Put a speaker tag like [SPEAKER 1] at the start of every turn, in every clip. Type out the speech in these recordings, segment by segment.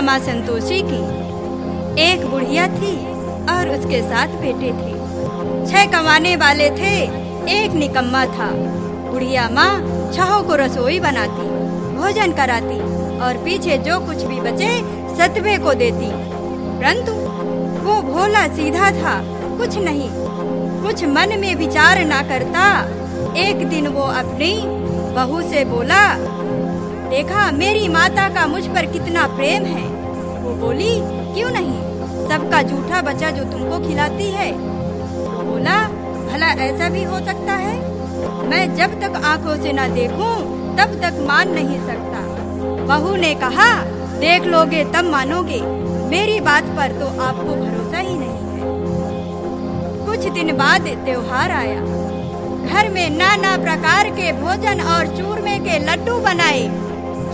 [SPEAKER 1] माँ संतोषी की। एक बुढ़िया थी और उसके साथ बेटे थे। छह कमाने वाले थे, एक निकम्मा था। बुढ़िया माँ छहों को रसोई बनाती, भोजन कराती और पीछे जो कुछ भी बचे, सतवे को देती। परंतु वो भोला सीधा था, कुछ नहीं। कुछ मन में विचार ना करता। एक दिन वो अपनी बहू से बोला, देखा, मेरी माता का मुझ पर कितना प्रेम है। वो बोली, क्यों नहीं? सबका झूठा बच्चा जो तुमको खिलाती है। बोला, भला ऐसा भी हो सकता है? मैं जब तक आँखों से न देखूँ, तब तक मान नहीं सकता। बहू ने कहा, देख लोगे, तब मानोगे। मेरी बात पर तो आपको भरोसा ही नहीं है। कुछ दिन बाद त्योहार आया। घर में नाना प्रकार के भोजन और चूरमे के लड्डू बनाए।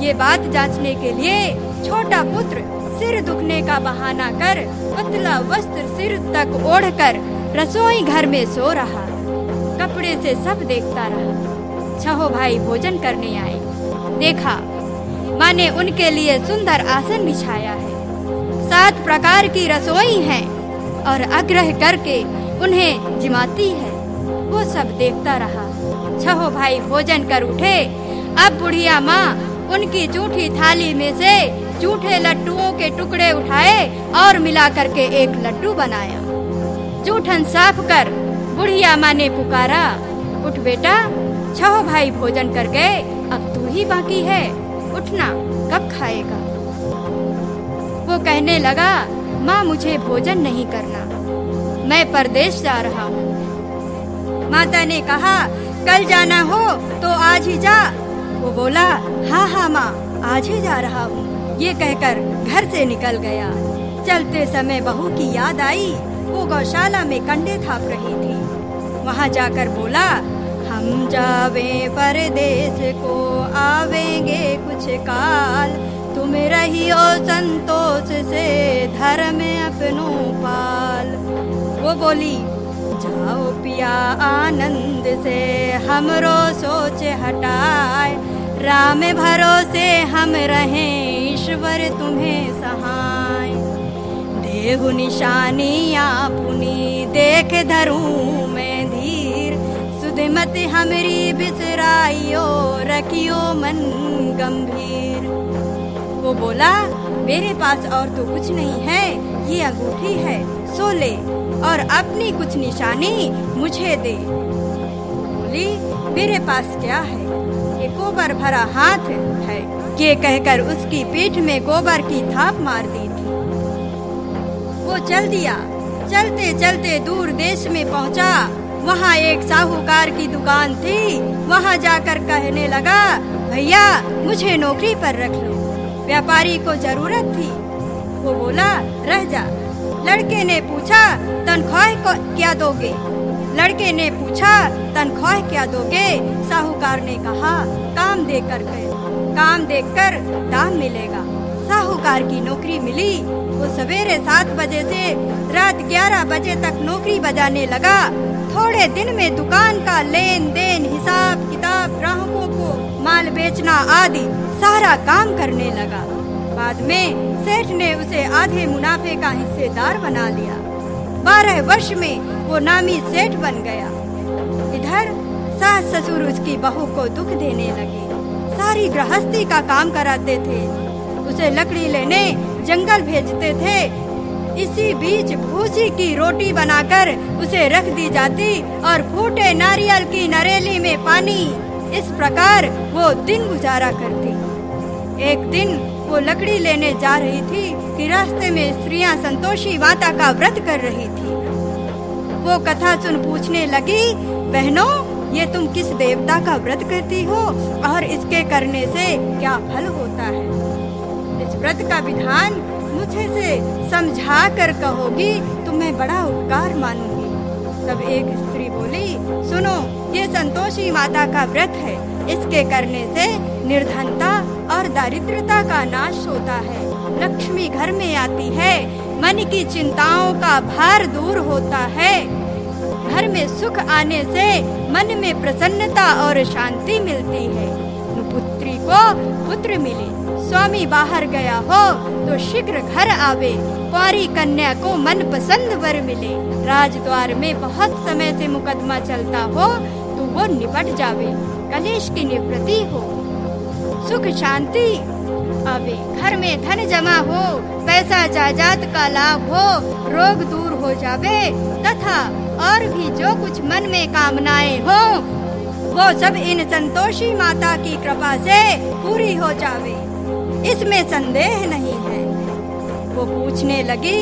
[SPEAKER 1] ये बात जांचने के लिए छोटा पुत्र सिर दुखने का बहाना कर, पतला वस्त्र सिर तक ओढ़कर रसोई घर में सो रहा। कपड़े से सब देखता रहा। छहो भाई भोजन करने आए। देखा माँ ने उनके लिए सुंदर आसन बिछाया है। सात प्रकार की रसोई है और आग्रह करके उन्हें जिमाती है। वो सब देखता रहा। छहो भाई भोजन कर उठे। अब बुढ़िया माँ उनकी जूठी थाली में से जूठे लड्डुओं के टुकड़े उठाए और मिला करके एक लड्डू बनाया। जूठन साफ़ कर, बुढ़िया माँ ने पुकारा, उठ बेटा, छह भाई भोजन कर गए, अब तू ही बाकी है, उठना, कब खाएगा? वो कहने लगा, माँ, मुझे भोजन नहीं करना, मैं परदेश जा रहा हूँ। माता ने कहा, कल जाना हो तो आज ही जा। वो बोला हाँ हाँ माँ, आज ही जा रहा हूँ। ये कहकर घर से निकल गया। चलते समय बहू की याद आई। वो गौशाला में कंडे थाप रही थी। वहाँ जाकर बोला, हम जावे परदेश को, आवेंगे कुछ काल। तुम रहियो संतोष से, धर्म अपनो पाल। वो बोली, जाओ पिया आनंद से, हमरो सोच हटाए। राम भरोसे हम रहें ईश्वर तुम्हें सहाय। देहु निशानिया पुनी देख धरूं मैं धीर। सुधमत हमरी बिसराइयो, रखियो मन गंभीर। वो बोला, मेरे पास और तो कुछ नहीं है, ये अंगूठी है, सो ले, और अपनी कुछ निशानी मुझे दे। बोली, मेरे पास क्या है? एक गोबर भरा हाथ है। ये कहकर उसकी पीठ में गोबर की थाप मार दी थी। वो चल दिया। चलते चलते दूर देश में पहुँचा। वहाँ एक साहूकार की दुकान थी। वहाँ जाकर कहने लगा, भैया, मुझे नौकरी पर रख लो। व्यापारी को ज़रूरत थी। वो बोला, रह जा। लड़के ने पूछा, तनख्वाह क्या दोगे? लड़के ने पूछा, तनख्वाह क्या दोगे? साहूकार ने कहा, काम दे कर काम देखकर दाम मिलेगा। साहूकार की नौकरी मिली वो सवेरे सात बजे से रात ग्यारह बजे तक नौकरी बजाने लगा। थोड़े दिन में दुकान का लेन देन हिसाब किताब, ग्राहकों को माल बेचना आदि सारा काम करने लगा। बाद में सेठ ने उसे आधे मुनाफे का हिस्सेदार बना लिया। बारह वर्ष में वो नामी सेठ बन गया। इधर सास ससुर उसकी बहू को दुख देने लगे। सारी गृहस्थी का काम कराते थे। उसे लकड़ी लेने जंगल भेजते थे। इसी बीच भूसी की रोटी बनाकर उसे रख दी जाती और फूटे नारियल की नरेली में पानी। इस प्रकार वो दिन गुजारा करती। एक दिन वो लकड़ी लेने जा रही थी कि रास्ते में स्त्रियाँ संतोषी माता का व्रत कर रही थी। वो कथा सुन पूछने लगी, बहनों ये तुम किस देवता का व्रत करती हो? और इसके करने से क्या फल होता है? इस व्रत का विधान मुझे से समझा कर कहोगी तो मैं बड़ा उपकार मानूँगी। तब एक स्त्री बोली, सुनो, ये संतोषी माता का व्रत है। इसके करने से निर्धनता और दारिद्रता का नाश होता है। लक्ष्मी घर में आती है। मन की चिंताओं का भार दूर होता है। घर में सुख आने से मन में प्रसन्नता और शांति मिलती है। पुत्री को पुत्र मिले, स्वामी बाहर गया हो तो शीघ्र घर आवे। कुआरी कन्या को मन पसंद वर मिले। राजद्वार में बहुत समय से मुकदमा चलता हो तो वो निपट जावे। कलेश की निवृत्ति हो। सुख शांति आवे। घर में धन जमा हो, पैसा जायदाद का लाभ हो, रोग दूर हो जावे तथा और भी जो कुछ मन में कामनाएँ हो, वो सब इन संतोषी माता की कृपा से पूरी हो जावे। इसमें संदेह नहीं है। वो पूछने लगी,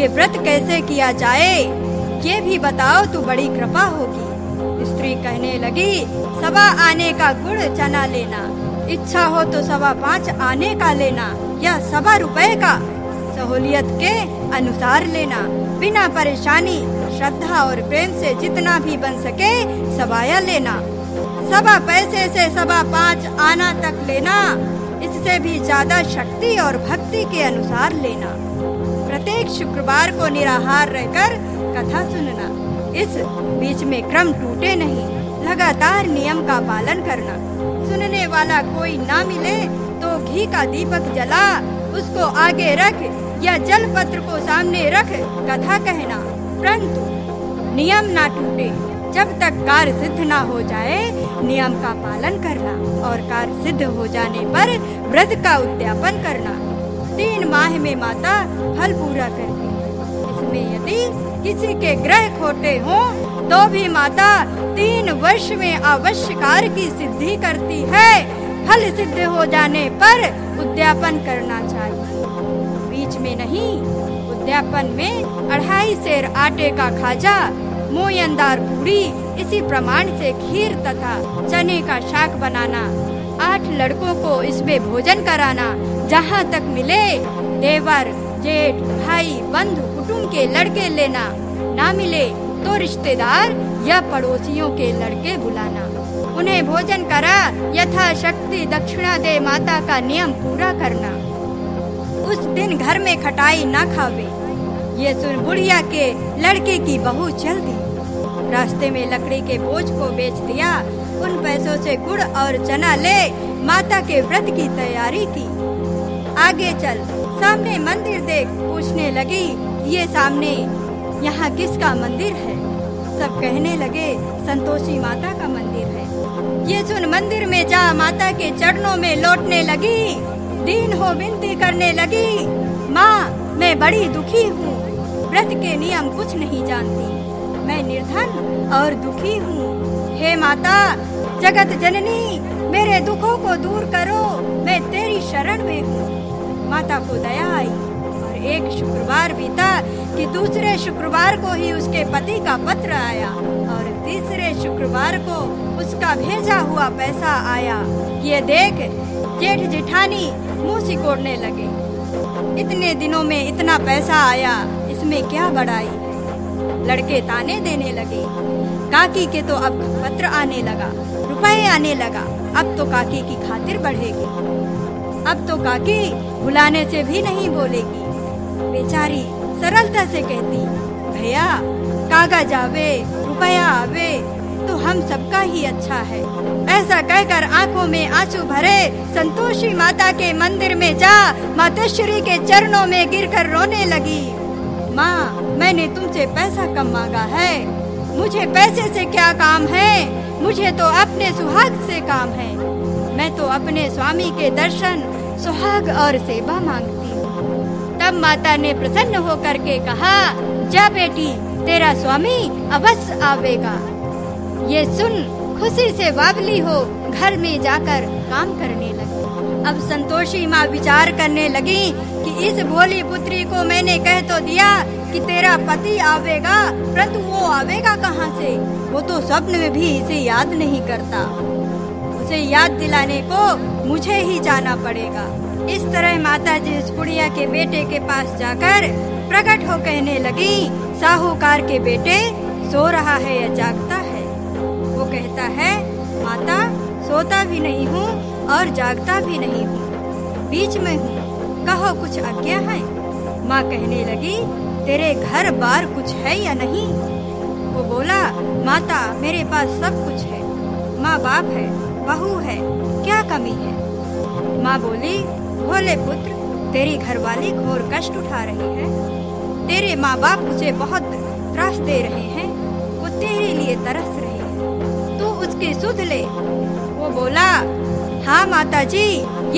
[SPEAKER 1] ये व्रत कैसे किया जाए? ये भी बताओ तो बड़ी कृपा होगी। स्त्री कहने लगी, सवा आने का गुड़ चना लेना। इच्छा हो तो सवा पाँच आने का लेना, या सवा रुपए का। सहूलियत के अनुसार लेना, बिना परेशानी। श्रद्धा और प्रेम से जितना भी बन सके सवाया लेना। सवा पैसे से सवा पाँच आना तक लेना। इससे भी ज़्यादा शक्ति और भक्ति के अनुसार लेना। प्रत्येक शुक्रवार को निराहार रहकर कथा सुनना। इस बीच में क्रम टूटे नहीं। लगातार नियम का पालन करना। सुनने वाला कोई ना मिले तो घी का दीपक जला। उसको आगे रख या जल पत्र को सामने रख, कथा कहना। परंतु नियम ना टूटे। जब तक कार्य सिद्ध ना हो जाए, नियम का पालन करना और कार्य सिद्ध हो जाने पर व्रत का उद्यापन करना। तीन माह में माता फल पूरा करती है। इसमें यदि किसी के ग्रह खोटे हो तो भी माता तीन वर्ष में अवश्य कार्य की सिद्धि करती है। फल सिद्ध हो जाने पर उद्यापन करना चाहिए। बीच में नहीं, उद्यापन में अढ़ाई सेर आटे का खाजा मोयंदार पूरी, इसी प्रमाण से खीर तथा चने का शाक बनाना, आठ लड़कों को इसमें भोजन कराना, जहाँ तक मिले, देवर, जेठ, भाई, बंधु, कुटुंब के लड़के लेना, ना मिले तो रिश्तेदार या पड़ोसियों के लड़के बुलाना। उन्हें भोजन करा यथा शक्ति दक्षिणा दे माता का नियम पूरा करना। उस दिन घर में खटाई ना खावे। ये सुन बुढ़िया के लड़के की बहू चल दी रास्ते में लकड़ी के बोझ को बेच दिया। उन पैसों से गुड़ और चना ले, माता के व्रत की तैयारी की। आगे चल, सामने मंदिर देख पूछने लगी, ये सामने यहाँ किसका मंदिर है? सब कहने लगे, संतोषी माता का मंदिर है। ये सुन, मंदिर में जा, माता के चरणों में लौटने लगी। दीन हो, विनती करने लगी। माँ, मैं बड़ी दुखी हूँ। व्रत के नियम कुछ नहीं जानती। मैं निर्धन और दुखी हूँ। हे माता, जगत जननी, मेरे दुखों को दूर करो। मैं तेरी शरण में हूँ। माता को दया आई। और एक शुक्रवार बीता कि दूसरे शुक्रवार को ही उसके पति का पत्र आया और तीसरे शुक्रवार को उसका भेजा हुआ पैसा आया। ये देख, जेठ जिठानी मुँह सिकोड़ने लगे। इतने दिनों में इतना पैसा आया, इसमें क्या बढ़ाई लड़के ताने देने लगे। काकी के तो अब पत्र आने लगा, रुपए आने लगा। अब तो काकी की खातिर बढ़ेगी। अब तो काकी बुलाने से भी नहीं बोलेगी। बेचारी सरलता से कहती, भैया, कागज़ आवे रुपया आवे तो हम सबका ही अच्छा है। ऐसा कहकर आँखों में आँसू भरे संतोषी माता के मंदिर में जा, मातेश्वरी के चरणों में गिरकर रोने लगी। माँ मैंने तुमसे पैसा कम मांगा है। मुझे पैसे से क्या काम है? मुझे तो अपने सुहाग से काम है। मैं तो अपने स्वामी के दर्शन, सुहाग और सेवा मांगती हूँ। तब माता ने प्रसन्न होकर के कहा, जा बेटी, तेरा स्वामी अवश्य आवेगा। ये सुन, खुशी से बाबली हो, घर में जाकर काम करने लगी। अब संतोषी माँ विचार करने लगी कि इस भोली पुत्री को मैंने कह तो दिया कि तेरा पति आवेगा, परंतु वो आवेगा कहाँ से? वो तो स्वप्न में भी इसे याद नहीं करता। उसे याद दिलाने को मुझे ही जाना पड़ेगा। इस तरह माता जी उस कुड़िया के बेटे के पास जाकर प्रकट हो कहने लगी, साहूकार के बेटे, सो रहा है या जागता है? वो कहता है, माता, सोता भी नहीं हूँ और जागता भी नहीं हूँ। बीच में हूँ। कहो, कुछ आज्ञा है? माँ कहने लगी, तेरे घर बार कुछ है या नहीं? वो बोला, माता, मेरे पास सब कुछ है। माँ बाप है, बहू है, क्या कमी है? माँ बोली, भोले पुत्र, तेरी घरवाली घोर कष्ट उठा रही है। तेरे माँ बाप उसे बहुत त्रास दे रहे हैं। वो तेरे लिए तरस रहे है। तू उसकी सुध ले। वो बोला हाँ माता जी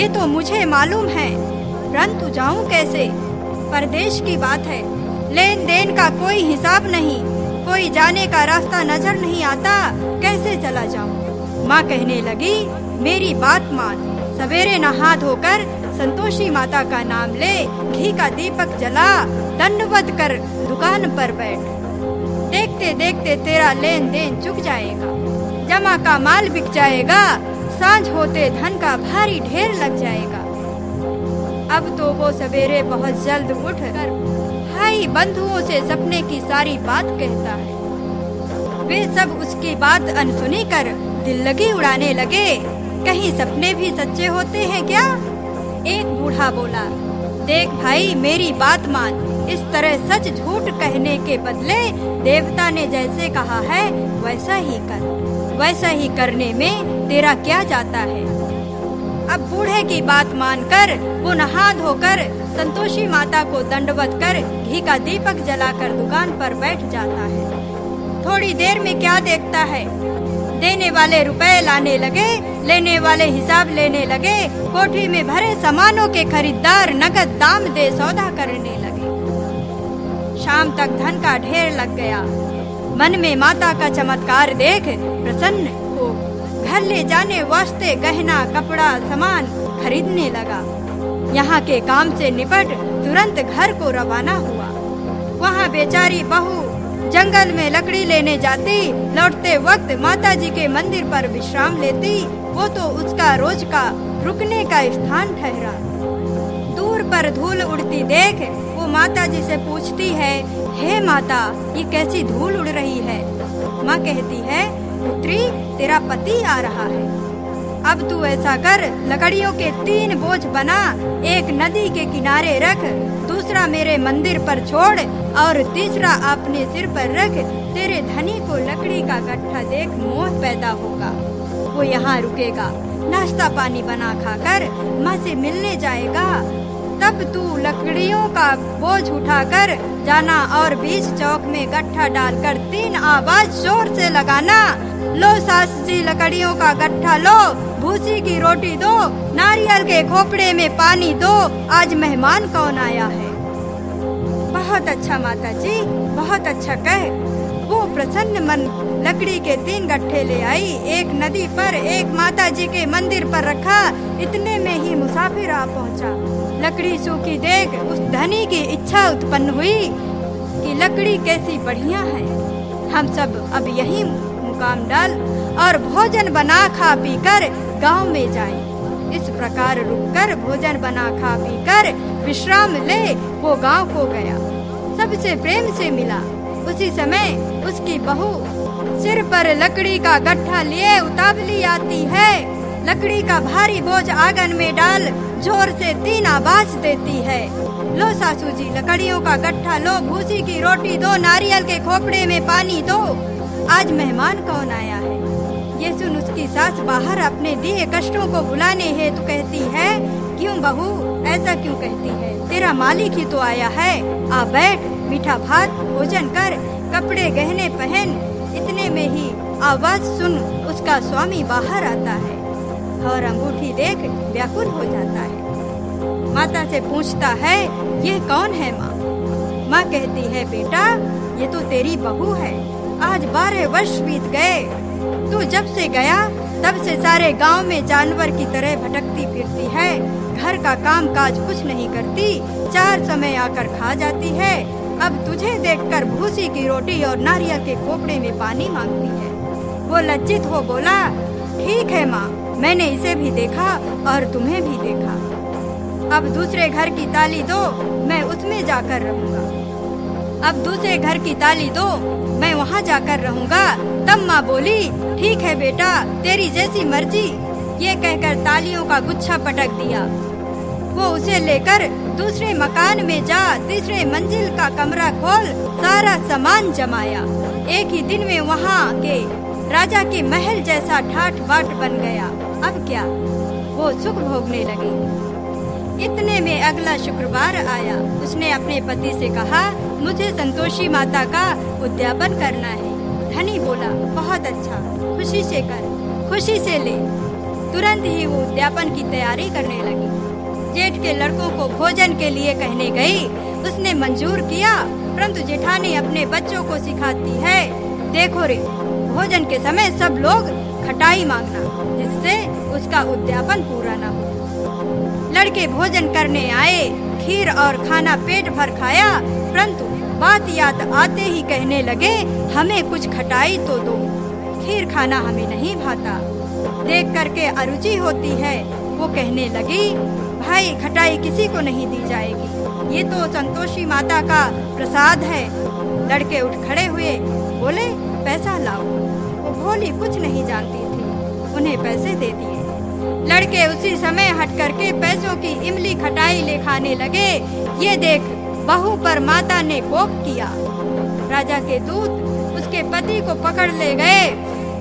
[SPEAKER 1] ये तो मुझे मालूम है। परंतु जाऊँ कैसे? परदेश की बात है। लेन देन का कोई हिसाब नहीं। कोई जाने का रास्ता नज़र नहीं आता। कैसे चला जाऊँ? माँ कहने लगी, मेरी बात मान। सवेरे नहा धोकर संतोषी माता का नाम ले, घी का दीपक जला, दंडवत कर दुकान पर बैठ। देखते देखते तेरा लेन देन चुक जाएगा। जमा का माल बिक जाएगा। साँझ होते धन का भारी ढेर लग जाएगा। अब तो वो सवेरे बहुत जल्द उठ कर भाई बंधुओं से सपने की सारी बात कहता है। वे सब उसकी बात अनसुनी कर दिल लगी उड़ाने लगे। कहीं सपने भी सच्चे होते हैं क्या? एक बूढ़ा बोला, देख भाई, मेरी बात मान। इस तरह सच झूठ कहने के बदले देवता ने जैसे कहा है, वैसा ही कर। वैसा ही करने में तेरा क्या जाता है? अब बूढ़े की बात मानकर वो नहा धोकर संतोषी माता को दंडवत कर, घी का दीपक जलाकर दुकान पर बैठ जाता है। थोड़ी देर में क्या देखता है? देने वाले रुपए लाने लगे, लेने वाले हिसाब लेने लगे, कोठी में भरे सामानों के खरीदार नगद दाम दे सौदा करने लगे। शाम तक धन का ढेर लग गया। मन में माता का चमत्कार देख प्रसन्न हो। घर ले जाने वास्ते गहना, कपड़ा, सामान खरीदने लगा। यहाँ के काम से निपट तुरंत घर को रवाना हुआ। वहाँ बेचारी बहू जंगल में लकड़ी लेने जाती, लौटते वक्त माता जी के मंदिर पर विश्राम लेती, वो तो उसका रोज का रुकने का स्थान ठहरा। दूर पर धूल उड़ती देख माता जी से पूछती है, हे माता, ये कैसी धूल उड़ रही है? माँ कहती है, पुत्री, तेरा पति आ रहा है। अब तू ऐसा कर, लकड़ियों के तीन बोझ बना, एक नदी के किनारे रख, दूसरा मेरे मंदिर पर छोड़, और तीसरा अपने सिर पर रख, तेरे धनी को लकड़ी का गट्ठा देख मोह पैदा होगा। वो यहाँ रुकेगा, नाश्ता पानी बना खाकर, माँ से मिलने जाएगा। तब तू लकड़ियों का बोझ उठाकर जाना और बीच चौक में गट्ठा डालकर तीन आवाज़ ज़ोर से लगाना। लो सास जी लकड़ियों का गट्ठा लो, भूसी की रोटी दो, नारियल के खोपड़े में पानी दो, आज मेहमान कौन आया है? बहुत अच्छा माता जी बहुत अच्छा कह। वो प्रसन्न मन लकड़ी के तीन गट्ठे ले आई, एक नदी पर एक माता जी के मंदिर पर रखा, इतने में ही मुसाफिर आ पहुँचा। लकड़ी सूखी देख उस धनी की इच्छा उत्पन्न हुई कि लकड़ी कैसी बढ़िया है। हम सब अब यही मुकाम डाल और भोजन बना खा पी कर गाँव में जाए। इस प्रकार रुककर भोजन बना खा पी कर विश्राम ले वो गाँव को गया। सबसे प्रेम से मिला। उसी समय उसकी बहू सिर पर लकड़ी का गट्ठा लिए उतावली आती है। लकड़ी का भारी बोझ आँगन में डाल ज़ोर से तीन आवाज़ देती है। लो सासू जी, लकड़ियों का गट्ठा लो, भूसी की रोटी दो, नारियल के खोपड़े में पानी दो। आज मेहमान कौन आया है? ये सुन उसकी सास बाहर अपने दिए कष्टों को बुलाने हेतु तो कहती है, क्यों बहू, ऐसा क्यों कहती है? तेरा मालिक ही तो आया है। आ बैठ, मीठा भात, भोजन कर, कपड़े गहने पहन, इतने में ही आवाज़ सुन, उसका स्वामी बाहर आता है। और अंगूठी देख व्याकुल हो जाता है। माता से पूछता है, ये कौन है माँ? माँ कहती है, बेटा, ये तो तेरी बहू है। आज बारह वर्ष बीत गए। तू जब से गया, तब से सारे गाँव में जानवर की तरह भटकती फिरती है। घर का काम काज कुछ नहीं करती। चार समय आकर खा जाती है। अब तुझे देखकर भूसी की रोटी और नारियल के खोपड़े में पानी मांगती है। वो लज्जित हो बोला, ठीक है माँ मैंने इसे भी देखा और तुम्हें भी देखा। अब दूसरे घर की ताली दो, मैं उसमें जाकर रहूँगा। अब दूसरे घर की ताली दो, मैं वहाँ जाकर रहूँगा। तब माँ बोली, ठीक है बेटा, तेरी जैसी मर्ज़ी। ये कहकर तालियों का गुच्छा पटक दिया। वो उसे लेकर दूसरे मकान में जा, तीसरे मंजिल का कमरा खोल, सारा सामान जमाया। एक ही दिन में वहाँ के राजा के महल जैसा ठाठ बाट बन गया। अब क्या? वो सुख भोगने लगी। इतने में अगला शुक्रवार आया। उसने अपने पति से कहा, मुझे संतोषी माता का उद्यापन करना है। धनी बोला, बहुत अच्छा। खुशी से कर। खुशी से ले। तुरंत ही वो उद्यापन की तैयारी करने लगी। जेठ के लड़कों को भोजन के लिए कहने गई, उसने मंजूर किया, परंतु जेठानी अपने बच्चों को सिखाती है। देखो रे, भोजन के समय सब लोग खटाई मांगना। जिससे उसका उद्यापन पूरा न हो। लड़के भोजन करने आए, खीर और खाना पेट भर खाया, परंतु बात याद आते ही कहने लगे, हमें कुछ खटाई तो दो। खीर खाना हमें नहीं भाता। देख करके अरुचि होती है। वो कहने लगी, भाई, खटाई किसी को नहीं दी जाएगी। ये तो संतोषी माता का प्रसाद है। लड़के उठ खड़े हुए, बोले, पैसा लाओ। वो भोली कुछ नहीं जानती उन्हें पैसे दे दिए। लड़के उसी समय हट करके पैसों की इमली खटाई ले खाने लगे। ये देख बहू पर माता ने कोप किया। राजा के दूत उसके पति को पकड़ ले गए।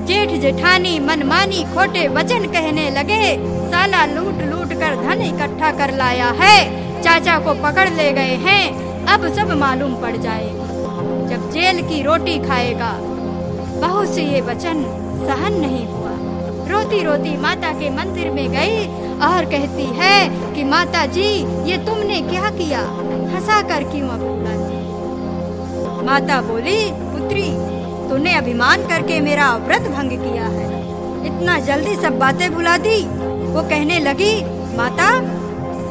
[SPEAKER 1] जेठ जेठानी मनमानी खोटे वचन कहने लगे। साला लूट लूट कर धन इकट्ठा कर लाया है। चाचा को पकड़ ले गए हैं। अब सब मालूम पड़ जाएगी। जब जेल की रोटी खाएगा। बहुत से ये वचन सहन नहीं हुआ। रोती रोती माता के मंदिर में गई और कहती है कि माता जी ये तुमने क्या किया? हंसा कर क्यों अब? माता बोली, पुत्री, तूने अभिमान करके मेरा व्रत भंग किया है। इतना जल्दी सब बातें भुला दी? वो कहने लगी, माता,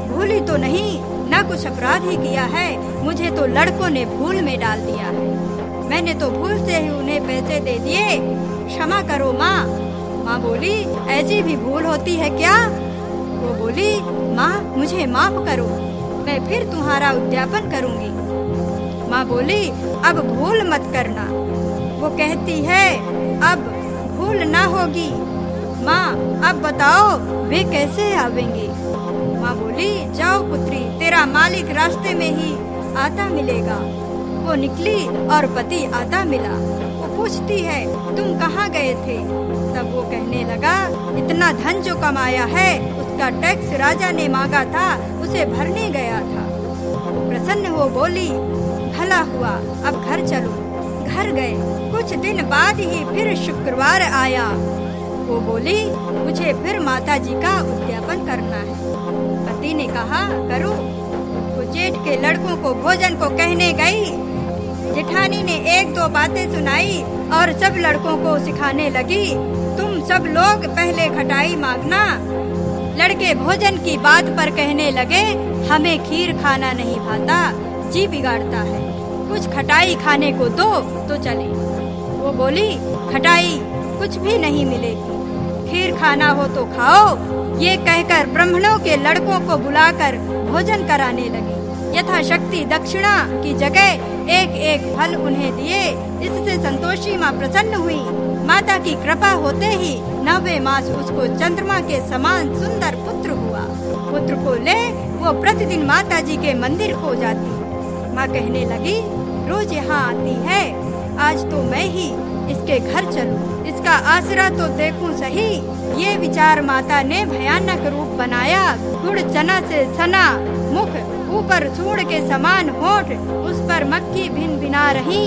[SPEAKER 1] भूली तो नहीं, न कुछ अपराध ही किया है, मुझे तो लड़कों ने भूल में डाल दिया है। मैंने तो भूल से ही उन्हें पैसे दे दिए। क्षमा करो माँ माँ बोली, ऐसी भी भूल होती है क्या? वो बोली, माँ, मुझे माफ़ करो, मैं फिर तुम्हारा उद्यापन करूँगी। माँ बोली, अब भूल मत करना। वो कहती है, अब भूल ना होगी। माँ, अब बताओ, वे कैसे आवेंगे? माँ बोली, जाओ पुत्री, तेरा मालिक रास्ते में ही आता मिलेगा। वो निकली और पति आता मिला। वो पूछती है, तुम कहाँ गए थे? तब वो कहने लगा, इतना धन जो कमाया है, उसका टैक्स राजा ने मांगा था, उसे भरने गया था। प्रसन्न हो बोली, भला हुआ, अब घर चलो। घर गए। कुछ दिन बाद ही फिर शुक्रवार आया। वो बोली, मुझे फिर माता जी का उद्यापन करना है। पति ने कहा, करो। वो जेठ के लड़कों को भोजन को कहने गई। जेठानी ने एक दो बातें सुनाई और सब लड़कों को सिखाने लगी। सब लोग पहले खटाई मांगना। लड़के भोजन की बात पर कहने लगे, हमें खीर खाना नहीं भाता, जी बिगाड़ता है। कुछ खटाई खाने को दो तो चले। वो बोली, खटाई कुछ भी नहीं मिलेगी। खीर खाना हो तो खाओ। ये कहकर ब्राह्मणों के लड़कों को बुलाकर भोजन कराने लगी। यथा शक्ति दक्षिणा की जगह एक एक फल उन्हें दिए। इससे संतोषी माँ प्रसन्न हुई। माता की कृपा होते ही नवे मास उसको चंद्रमा के समान सुंदर पुत्र हुआ। पुत्र को ले वो प्रतिदिन माता जी के मंदिर को जाती। माँ कहने लगी, रोज यहाँ आती है। आज तो मैं ही इसके घर चलूँ। इसका आसरा तो देखूँ सही। ये विचार माता ने भयानक रूप बनाया। गुड़ चना से सना, मुख ऊपर सूढ़ के समान होठ, उस पर मक्खी भिन भिना रही।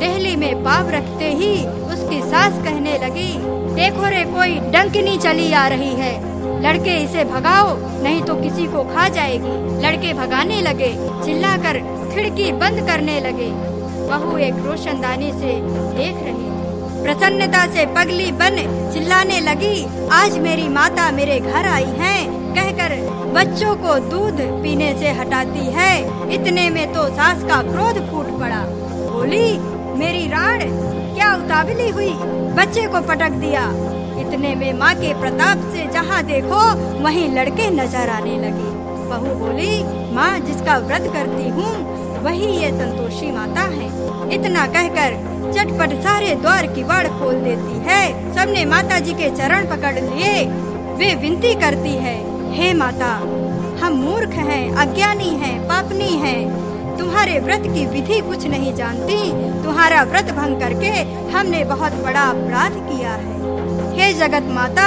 [SPEAKER 1] दहली में पाव रखते ही उसकी सास कहने लगी, देखो रे, कोई डंकनी चली आ रही है। लड़के इसे भगाओ, नहीं तो किसी को खा जाएगी। लड़के भगाने लगे, चिल्लाकर खिड़की बंद करने लगे। बहू एक रोशनदानी से देख रही प्रसन्नता से पगली बन चिल्लाने लगी, आज मेरी माता मेरे घर आई है। कहकर बच्चों को दूध पीने से हटाती है। इतने में तो सास का क्रोध फूट पड़ा। बोली मेरी राण, क्या उतावली हुई? बच्चे को पटक दिया। इतने में माँ के प्रताप से जहाँ देखो, वहीं लड़के नज़र आने लगे। बहू बोली, माँ, जिसका व्रत करती हूँ, वही ये संतोषी माता है। इतना कहकर चटपट सारे द्वार की बाड़ खोल देती है। सबने माता जी के चरण पकड़ लिए। वे विनती करती है, हे माता, हम मूर्ख हैं, अज्ञानी हैं, पापनी हैं। तुम्हारे व्रत की विधि कुछ नहीं जानती। तुम्हारा व्रत भंग करके हमने बहुत बड़ा अपराध किया है। हे जगत माता,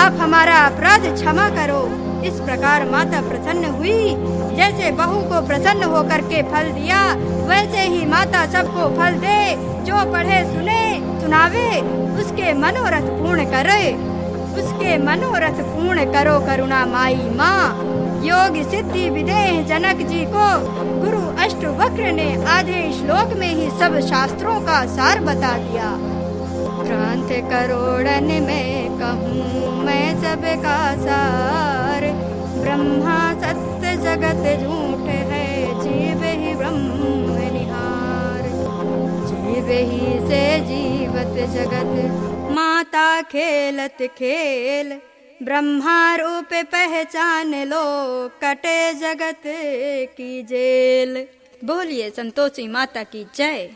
[SPEAKER 1] आप हमारा अपराध क्षमा करो। इस प्रकार माता प्रसन्न हुई। जैसे बहू को प्रसन्न होकर के फल दिया, वैसे ही माता सबको फल दे। जो पढ़े, सुने, सुनावे, उसके मनोरथ पूर्ण करे। उसके मनोरथ पूर्ण करो करुणा माई माँ। योग सिद्धि विदेह जनक जी को गुरु अष्ट वक्र ने आधे श्लोक में ही सब शास्त्रों का सार बता दिया। ग्रंथ करोड़न में कहूँ मैं सब का सार। ब्रह्मा सत्य जगत झूठ है, जीव ही ब्रह्म निहार। जीव ही से जीवत जगत, माता खेलत खेल। ब्रह्मा रूप पहचान लो कटे जगत की जेल। बोलिए संतोषी माता की जय।